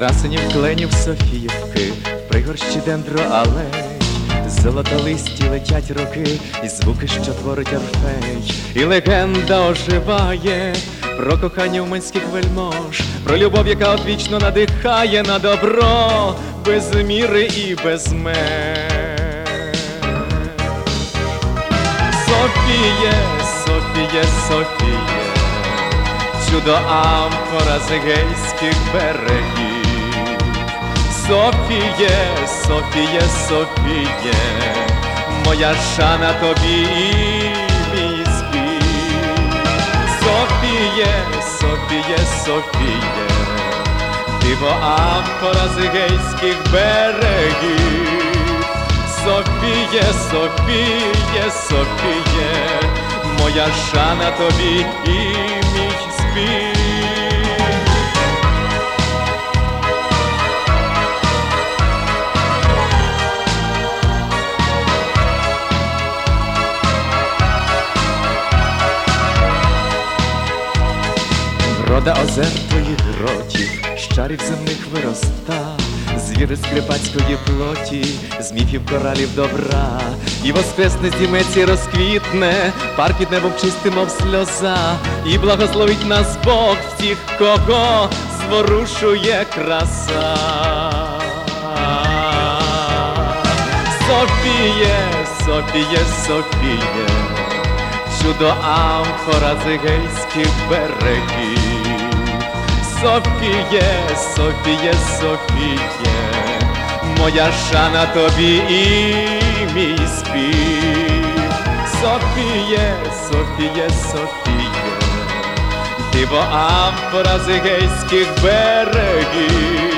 красенів кленів Софіївки, пригорщі дендро алей, золотолисті летять роки, і звуки, що творить орфей, і легенда оживає про кохання уманських вельмож, про любов, яка одвічно надихає на добро, без міри і без меж. Софіє, Софіє, Софіє, чудо амфора з гейських берегів. Софіє, Софіє, Софіє, моя шана тобі мій спів. Софіє, Софіє, Софіє, диво амфора з гейських берегів. Софіє, Софіє, Софіє, моя шана тобі і мій спів. Врода озер твоїх гротів, щарів земних вироста, звіри скрипацької плоті, з міфів коралів добра, і воскресне зіметь і розквітне, парк під небом чистим, мов сльоза, і благословить нас Бог всіх, кого зворушує краса. Софіє, Софіє, Софіє, чудо амфора з берегів. Софіє, Софіє, Софіє, моя шана тобі і мій спів. Софіє, Софіє, Софіє, диво гейських берегів.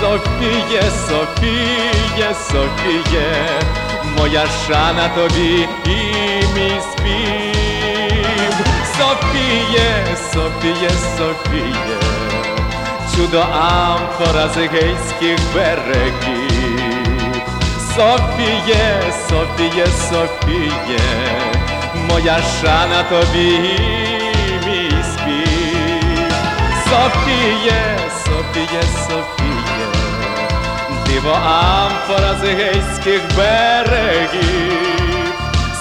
Софіє, Софіє, Софіє, моя шана тобі і мій спів. Софіє, Софіє, Софіє, чудо амфора з гейських берегів. Софіє, Софіє, Софіє, моя шана тобі мій спів. Софіє, Софіє, Софіє, диво амфора з гейських берегів.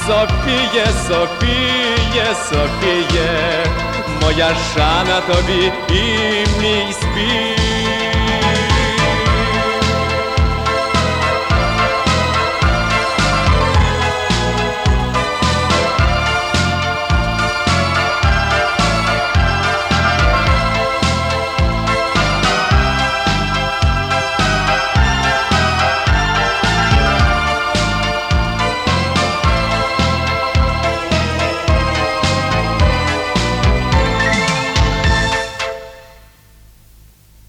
Софіє, Софіє, Софіє, моя шана тобі і мій спів.